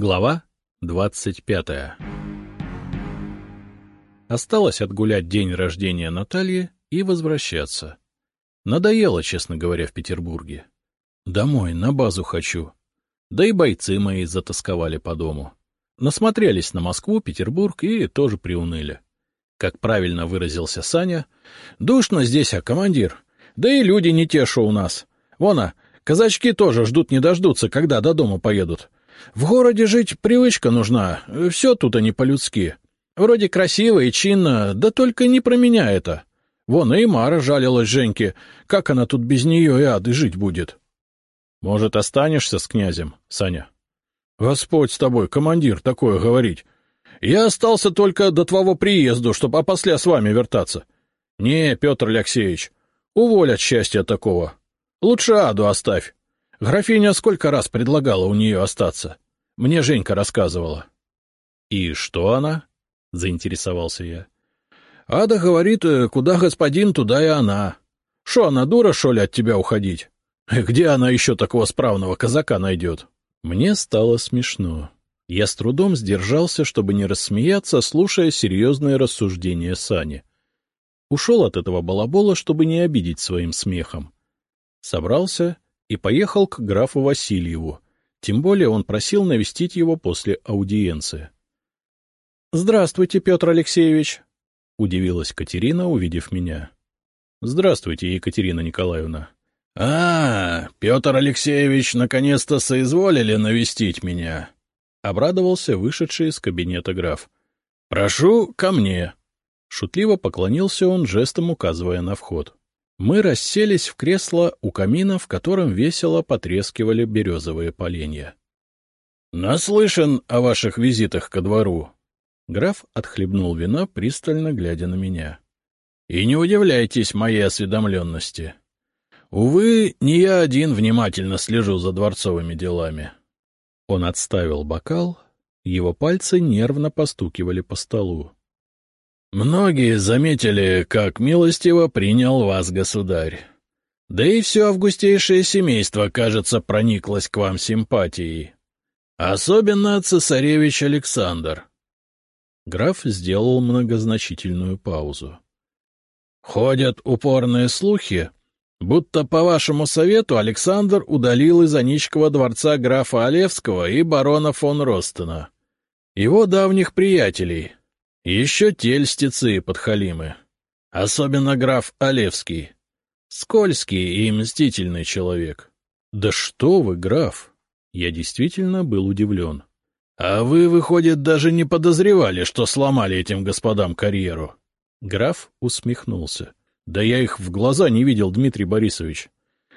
Глава двадцать пятая Осталось отгулять день рождения Натальи и возвращаться. Надоело, честно говоря, в Петербурге. Домой, на базу хочу. Да и бойцы мои затасковали по дому. Насмотрелись на Москву, Петербург и тоже приуныли. Как правильно выразился Саня, «Душно здесь, а командир? Да и люди не те, что у нас. Вон, а, казачки тоже ждут не дождутся, когда до дома поедут. В городе жить привычка нужна, все тут они по-людски. Вроде красиво и чинно, да только не про меня это. Вон и Мара жалилась Женьке, как она тут без нее и ады жить будет. — Может, останешься с князем, Саня? — Господь с тобой, командир, такое говорить. Я остался только до твоего приезду, чтобы опосля с вами вертаться. — Не, Петр Алексеевич, уволь от счастья такого. Лучше Аду оставь. Графиня сколько раз предлагала у нее остаться. Мне Женька рассказывала. — И что она? — заинтересовался я. — Ада говорит, э, куда господин, туда и она. Шо она, дура, шо ли, от тебя уходить? Где она еще такого справного казака найдет? Мне стало смешно. Я с трудом сдержался, чтобы не рассмеяться, слушая серьезные рассуждения Сани. Ушел от этого балабола, чтобы не обидеть своим смехом. Собрался и поехал к графу Васильеву, тем более он просил навестить его после аудиенции. — Здравствуйте, Петр Алексеевич! — удивилась Катерина, увидев меня. — Здравствуйте, Екатерина Николаевна. — А, Петр Алексеевич, наконец-то соизволили навестить меня! — обрадовался вышедший из кабинета граф. — Прошу ко мне! Шутливо поклонился он, жестом указывая на вход. Мы расселись в кресло у камина, в котором весело потрескивали березовые поленья. — Наслышан о ваших визитах ко двору, Граф отхлебнул вина, пристально глядя на меня. — И не удивляйтесь моей осведомленности. Увы, не я один внимательно слежу за дворцовыми делами. Он отставил бокал, его пальцы нервно постукивали по столу. — Многие заметили, как милостиво принял вас государь. Да и все августейшее семейство, кажется, прониклось к вам симпатией. Особенно цесаревич Александр. Граф сделал многозначительную паузу. — Ходят упорные слухи, будто по вашему совету Александр удалил из Аничкова дворца графа Олевского и барона фон Ростена, его давних приятелей, еще тельстицы и подхалимы, особенно граф Олевский, скользкий и мстительный человек. — Да что вы, граф! Я действительно был удивлен. А вы, выходит, даже не подозревали, что сломали этим господам карьеру? Граф усмехнулся. — Да я их в глаза не видел, Дмитрий Борисович.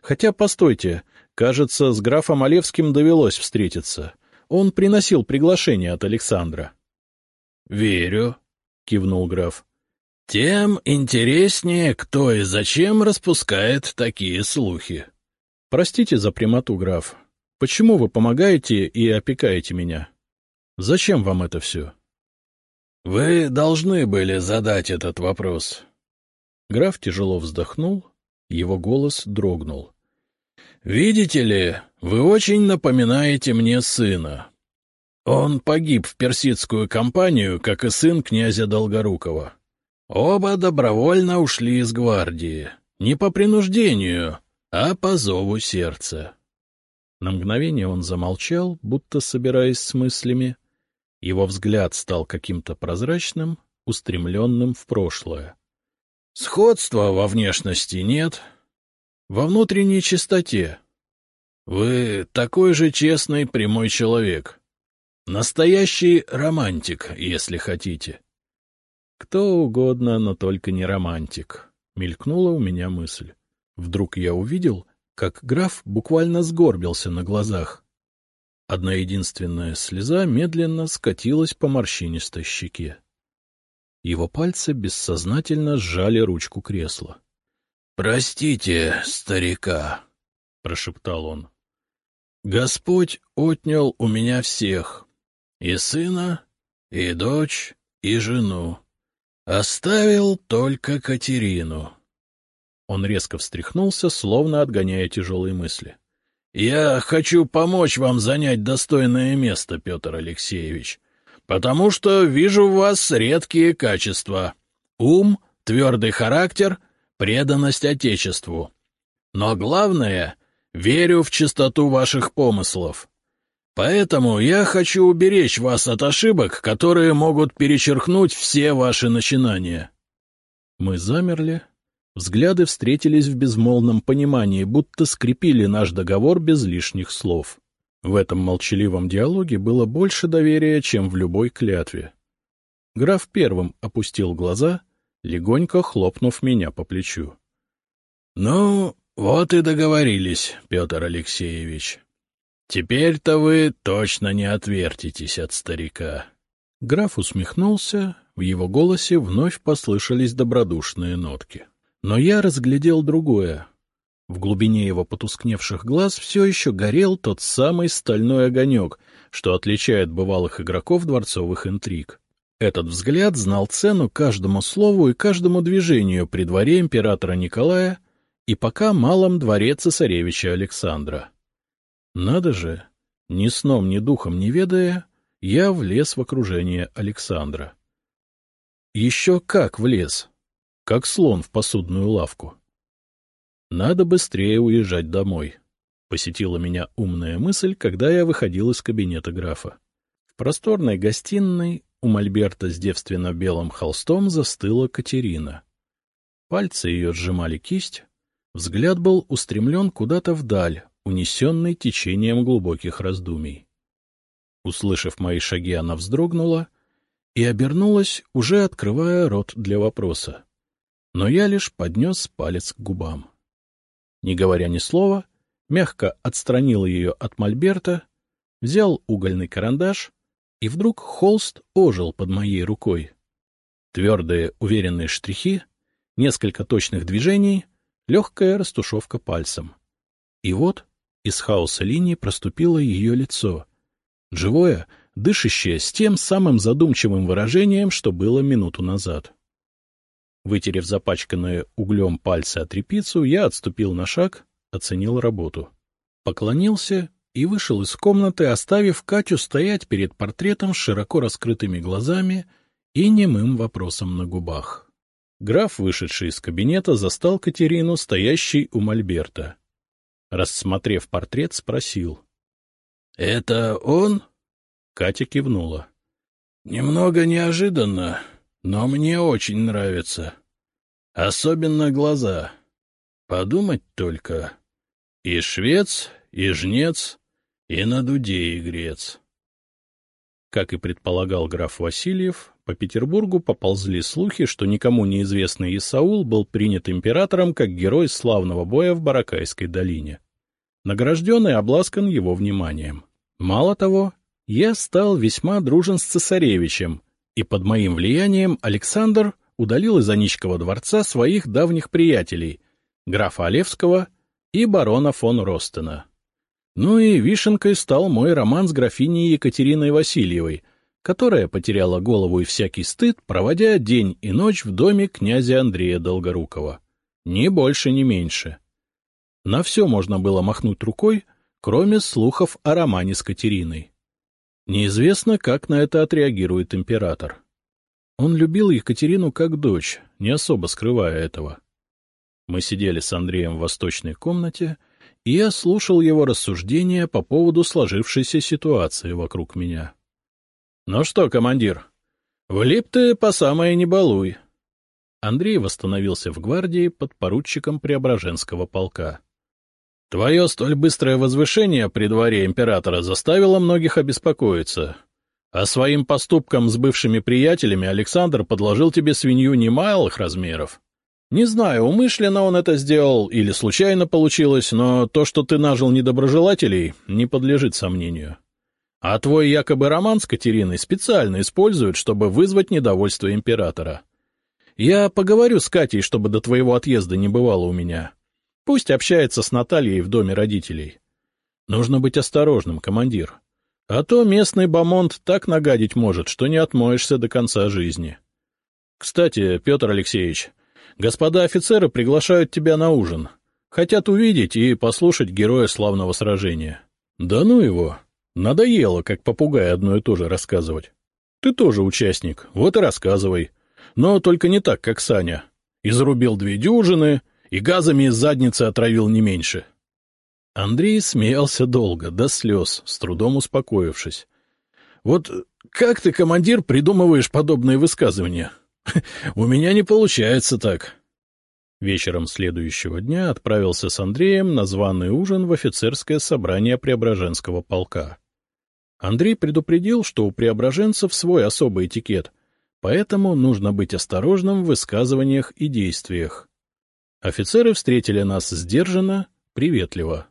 Хотя, постойте, кажется, с графом Олевским довелось встретиться. Он приносил приглашение от Александра. — Верю, — кивнул граф. — Тем интереснее, кто и зачем распускает такие слухи. — Простите за прямоту, граф. Почему вы помогаете и опекаете меня? — Зачем вам это все? — Вы должны были задать этот вопрос. Граф тяжело вздохнул, его голос дрогнул. — Видите ли, вы очень напоминаете мне сына. Он погиб в персидскую кампанию, как и сын князя Долгорукова. Оба добровольно ушли из гвардии, не по принуждению, а по зову сердца. На мгновение он замолчал, будто собираясь с мыслями, его взгляд стал каким-то прозрачным, устремленным в прошлое. Сходства во внешности нет, во внутренней чистоте. Вы такой же честный, прямой человек. Настоящий романтик, если хотите. Кто угодно, но только не романтик, — мелькнула у меня мысль. Вдруг я увидел, как граф буквально сгорбился на глазах. Одна единственная слеза медленно скатилась по морщинистой щеке. Его пальцы бессознательно сжали ручку кресла. — Простите, старика, — прошептал он. — Господь отнял у меня всех — и сына, и дочь, и жену. Оставил только Катерину. Он резко встряхнулся, словно отгоняя тяжелые мысли. — Я хочу помочь вам занять достойное место, Петр Алексеевич, потому что вижу в вас редкие качества — ум, твердый характер, преданность Отечеству. Но главное — верю в чистоту ваших помыслов. Поэтому я хочу уберечь вас от ошибок, которые могут перечеркнуть все ваши начинания. Мы замерли. Взгляды встретились в безмолвном понимании, будто скрепили наш договор без лишних слов. В этом молчаливом диалоге было больше доверия, чем в любой клятве. Граф первым опустил глаза, легонько хлопнув меня по плечу. — Ну, вот и договорились, Петр Алексеевич. Теперь-то вы точно не отвертитесь от старика. Граф усмехнулся, в его голосе вновь послышались добродушные нотки. Но я разглядел другое. В глубине его потускневших глаз все еще горел тот самый стальной огонек, что отличает бывалых игроков дворцовых интриг. Этот взгляд знал цену каждому слову и каждому движению при дворе императора Николая и пока малом дворе цесаревича Александра. Надо же, ни сном, ни духом не ведая, я влез в окружение Александра. Еще как влез, как слон в посудную лавку. Надо быстрее уезжать домой, — посетила меня умная мысль, когда я выходил из кабинета графа. В просторной гостиной у Мольберта с девственно-белым холстом застыла Катерина. Пальцы ее сжимали кисть, взгляд был устремлен куда-то вдаль, унесенный течением глубоких раздумий. Услышав мои шаги, она вздрогнула и обернулась, уже открывая рот для вопроса. Но я лишь поднес палец к губам. Не говоря ни слова, мягко отстранил ее от мольберта, взял угольный карандаш, и вдруг холст ожил под моей рукой. Твердые, уверенные штрихи, несколько точных движений, легкая растушевка пальцем. И вот из хаоса линий проступило ее лицо. Живое, дышащее с тем самым задумчивым выражением, что было минуту назад. Вытерев запачканные углем пальцы от репицу, я отступил на шаг, оценил работу. Поклонился и вышел из комнаты, оставив Катю стоять перед портретом с широко раскрытыми глазами и немым вопросом на губах. Граф, вышедший из кабинета, застал Катерину, стоящей у мольберта. Рассмотрев портрет, спросил. — Это он? Катя кивнула. — Немного неожиданно, но мне очень нравится. Особенно глаза. Подумать только. И швец, и жнец, и на дуде игрец. Как и предполагал граф Васильев, по Петербургу поползли слухи, что никому неизвестный Исаул был принят императором как герой славного боя в Баракайской долине. Награжден и обласкан его вниманием. Мало того, я стал весьма дружен с цесаревичем, и под моим влиянием Александр удалил из Аничкова дворца своих давних приятелей, графа Олевского и барона фон Ростена. Ну и вишенкой стал мой роман с графиней Екатериной Васильевой, которая потеряла голову и всякий стыд, проводя день и ночь в доме князя Андрея Долгорукова. Ни больше, ни меньше. На все можно было махнуть рукой, кроме слухов о романе с Катериной. Неизвестно, как на это отреагирует император. Он любил Екатерину как дочь, не особо скрывая этого. Мы сидели с Андреем в восточной комнате, и я слушал его рассуждения по поводу сложившейся ситуации вокруг меня. Ну что, командир, влип ты по самое не балуй. Андрей восстановился в гвардии под поручиком Преображенского полка. Твое столь быстрое возвышение при дворе императора заставило многих обеспокоиться. А своим поступком с бывшими приятелями Александр подложил тебе свинью немалых размеров. Не знаю, умышленно он это сделал или случайно получилось, но то, что ты нажил недоброжелателей, не подлежит сомнению. А твой якобы роман с Катериной специально используют, чтобы вызвать недовольство императора. Я поговорю с Катей, чтобы до твоего отъезда не бывало у меня. Пусть общается с Натальей в доме родителей. Нужно быть осторожным, командир. А то местный бомонд так нагадить может, что не отмоешься до конца жизни. Кстати, Петр Алексеевич, господа офицеры приглашают тебя на ужин. Хотят увидеть и послушать героя славного сражения. Да ну его. Надоело, как попугай одно и то же рассказывать. Ты тоже участник, вот и рассказывай. Но только не так, как Саня. Изрубил две дюжины и газами из задницы отравил не меньше. Андрей смеялся долго, до слез, с трудом успокоившись. — Вот как ты, командир, придумываешь подобные высказывания? У меня не получается так. Вечером следующего дня отправился с Андреем на званый ужин в офицерское собрание Преображенского полка. Андрей предупредил, что у преображенцев свой особый этикет, поэтому нужно быть осторожным в высказываниях и действиях. Офицеры встретили нас сдержанно, приветливо.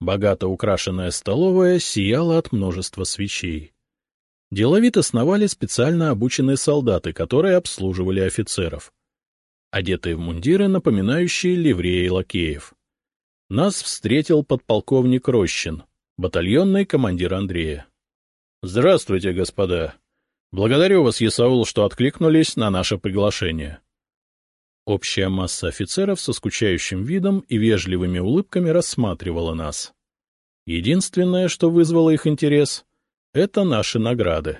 Богато украшенная столовая сияла от множества свечей. Деловито сновали специально обученные солдаты, которые обслуживали офицеров. Одетые в мундиры, напоминающие ливреи лакеев. Нас встретил подполковник Рощин, батальонный командир Андрея. — Здравствуйте, господа. Благодарю вас, Есаул, что откликнулись на наше приглашение. Общая масса офицеров со скучающим видом и вежливыми улыбками рассматривала нас. Единственное, что вызвало их интерес, — это наши награды,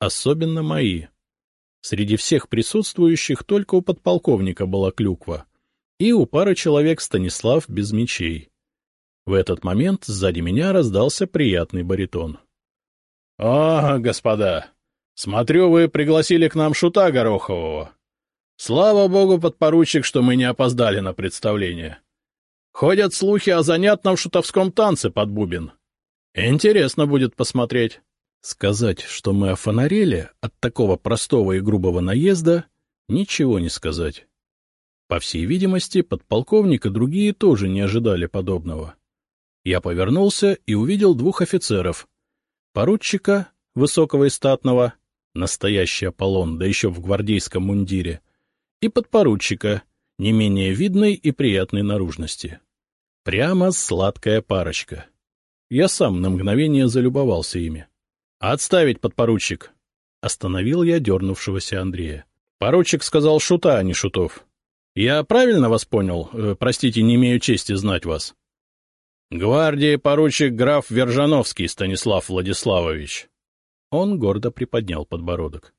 особенно мои. Среди всех присутствующих только у подполковника была клюква, и у пары человек Станислав без мечей. В этот момент сзади меня раздался приятный баритон. — О, господа, смотрю, вы пригласили к нам шута Горохового. Слава богу, подпоручик, что мы не опоздали на представление. Ходят слухи о занятном шутовском танце под бубен. Интересно будет посмотреть. Сказать, что мы офонарели от такого простого и грубого наезда, ничего не сказать. По всей видимости, подполковник и другие тоже не ожидали подобного. Я повернулся и увидел двух офицеров. Поручика, высокого и статного, настоящий Аполлон, да еще в гвардейском мундире, и подпоручика, не менее видной и приятной наружности. Прямо сладкая парочка. Я сам на мгновение залюбовался ими. — Отставить, подпоручик! — остановил я дернувшегося Андрея. Поручик сказал шута, а не шутов. — Я правильно вас понял? Э, простите, не имею чести знать вас. — Гвардии поручик граф Вержановский Станислав Владиславович. Он гордо приподнял подбородок.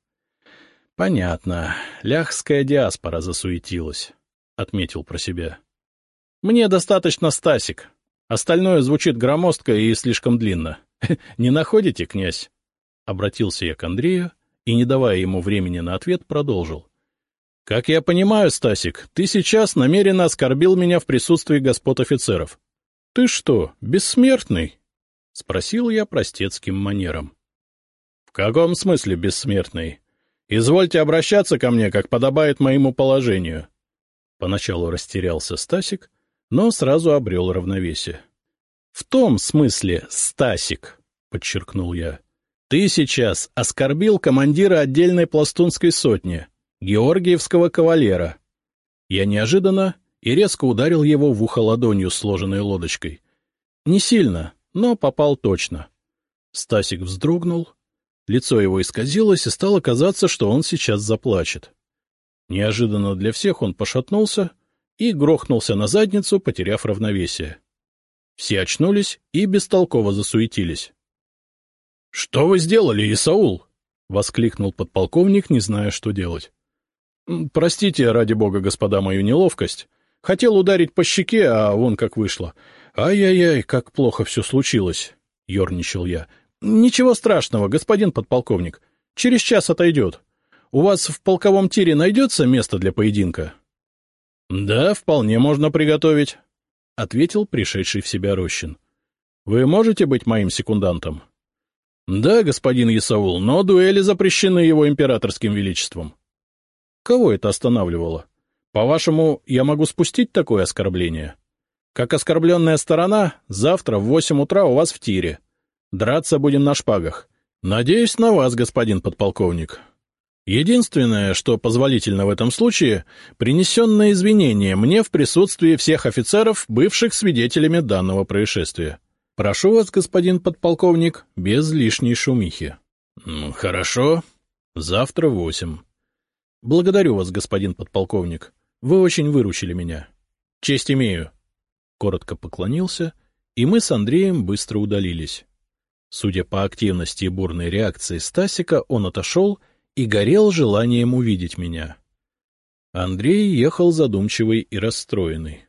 — Понятно. Ляхская диаспора засуетилась, — отметил про себя. — Мне достаточно Стасик. Остальное звучит громоздко и слишком длинно. Не находите, князь? Обратился я к Андрею и, не давая ему времени на ответ, продолжил. — Как я понимаю, Стасик, ты сейчас намеренно оскорбил меня в присутствии господ офицеров. — Ты что, бессмертный? — спросил я простецким манером. — В каком смысле бессмертный? Извольте обращаться ко мне, как подобает моему положению. Поначалу растерялся Стасик, но сразу обрел равновесие. — В том смысле, Стасик, — подчеркнул я, — ты сейчас оскорбил командира отдельной пластунской сотни, Георгиевского кавалера. Я неожиданно и резко ударил его в ухо ладонью, сложенной лодочкой. Не сильно, но попал точно. Стасик вздрогнул, лицо его исказилось, и стало казаться, что он сейчас заплачет. Неожиданно для всех он пошатнулся и грохнулся на задницу, потеряв равновесие. Все очнулись и бестолково засуетились. — Что вы сделали, Исаул? — воскликнул подполковник, не зная, что делать. — Простите, ради бога, господа, мою неловкость. Хотел ударить по щеке, а вон как вышло. Ай-яй-яй, как плохо все случилось, — ерничал я. — Ничего страшного, господин подполковник. Через час отойдет. У вас в полковом тире найдется место для поединка? — Да, вполне можно приготовить. — ответил пришедший в себя Рощин. — Вы можете быть моим секундантом? — Да, господин Исаул, но дуэли запрещены его императорским величеством. — Кого это останавливало? По-вашему, я могу спустить такое оскорбление? Как оскорбленная сторона, завтра в восемь утра у вас в тире. Драться будем на шпагах. Надеюсь на вас, господин подполковник. Единственное, что позволительно в этом случае, принесенное извинение мне в присутствии всех офицеров, бывших свидетелями данного происшествия. Прошу вас, господин подполковник, без лишней шумихи. — Хорошо. Завтра восемь. — Благодарю вас, господин подполковник. Вы очень выручили меня. Честь имею. коротко поклонился, и мы с Андреем быстро удалились. Судя по активности и бурной реакции Стасика, он отошел и горел желанием увидеть меня. Андрей ехал задумчивый и расстроенный.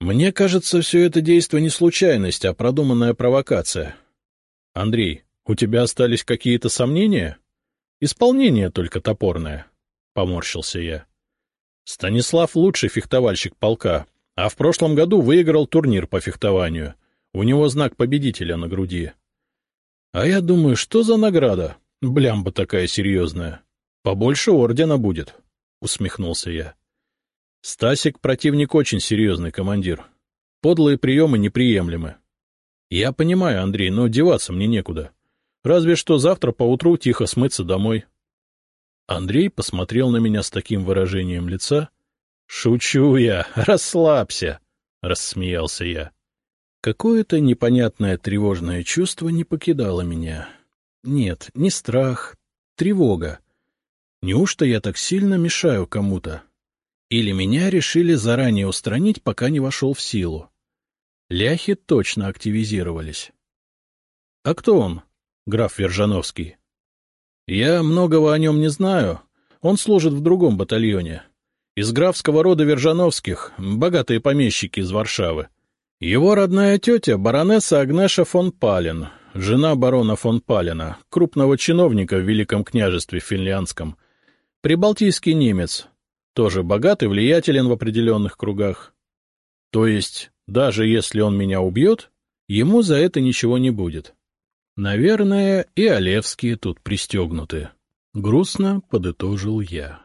Мне кажется, все это действо не случайность, а продуманная провокация. Андрей, у тебя остались какие-то сомнения? Исполнение только топорное, — поморщился я. Станислав лучший фехтовальщик полка, а в прошлом году выиграл турнир по фехтованию. У него знак победителя на груди. А я думаю, что за награда? Блямба такая серьезная. Побольше ордена будет, — усмехнулся я. Стасик — противник очень серьезный, командир. Подлые приемы неприемлемы. Я понимаю, Андрей, но деваться мне некуда. Разве что завтра поутру тихо смыться домой. Андрей посмотрел на меня с таким выражением лица. — Шучу я, расслабься, — рассмеялся я. Какое-то непонятное тревожное чувство не покидало меня. Нет, не страх, тревога. Неужто я так сильно мешаю кому-то? Или меня решили заранее устранить, пока не вошел в силу? Ляхи точно активизировались. — А кто он, граф Вержановский? — Я многого о нем не знаю. Он служит в другом батальоне. Из графского рода Вержановских, богатые помещики из Варшавы. Его родная тетя — баронесса Агнеша фон Пален, жена барона фон Палена, крупного чиновника в Великом княжестве финляндском. Прибалтийский немец, тоже богат и влиятелен в определенных кругах. То есть, даже если он меня убьет, ему за это ничего не будет. Наверное, и Олевские тут пристегнуты. Грустно подытожил я.